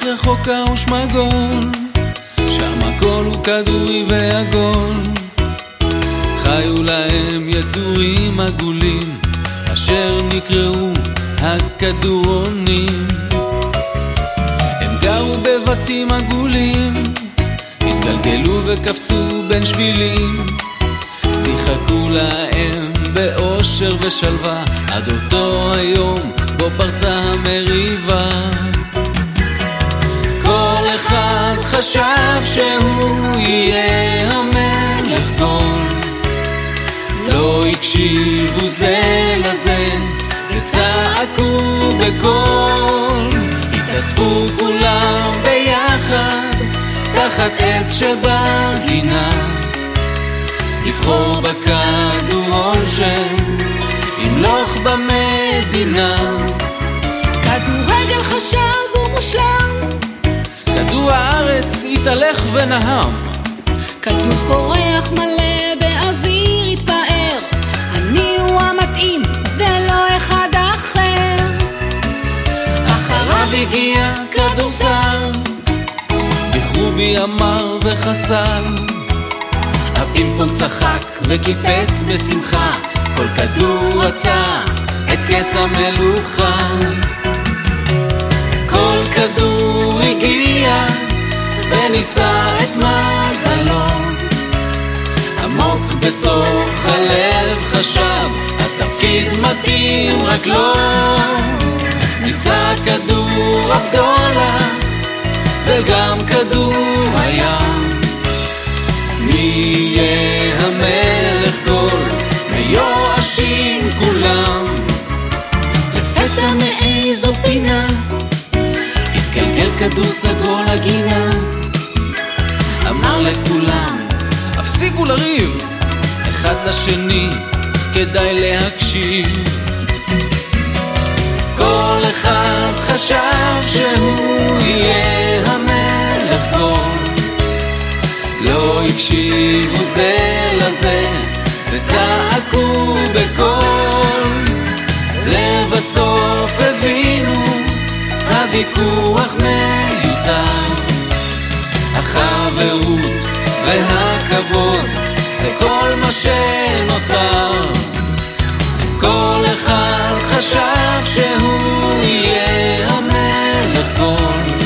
ארץ רחוקה ושמגון, שם הכל הוא כדורי ועגול. חיו להם יצורים עגולים, אשר נקראו הכדורונים. הם גרו בבתים עגולים, התגלגלו וקפצו בין שבילים, שיחקו להם באושר ושלווה, עד אותו היום בו פרצה המריבה. בקול, התאספו כולם ביחד, תחת עץ שבגינה, לבחור בכדורון שימלוך במדינה. כדורגל חשב ומושלם, כדור הארץ התהלך ונהם, כדור פורח מלא באוויר התפאר, בכרובי אמר וחסל. הפינפונג צחק וקיפץ בשמחה, כל כדור רצה את כס המלוכה. כל כדור הגיע וניסה את מזלו. עמוק בתוך הלב חשב, התפקיד מתאים רק לו. ניסה כדור הבדולח מאיזו פינה התגלגל כדור סגול לגינה. אמר לכולם, הפסיקו לריב, אחד לשני כדאי להקשיב. כל אחד חשב שהוא יהיה המלך גול. לא הקשיבו זה לזה, וצעקו בקול. הוויכוח מיותר. החברות והכבוד זה כל מה שנותר. כל אחד חשב שהוא יהיה המלך גול.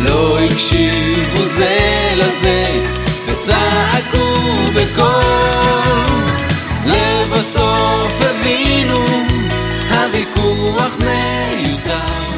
לא הקשיבו זה לזה, וצעקו בקול. לבסוף הבינו, הוויכוח מיותר.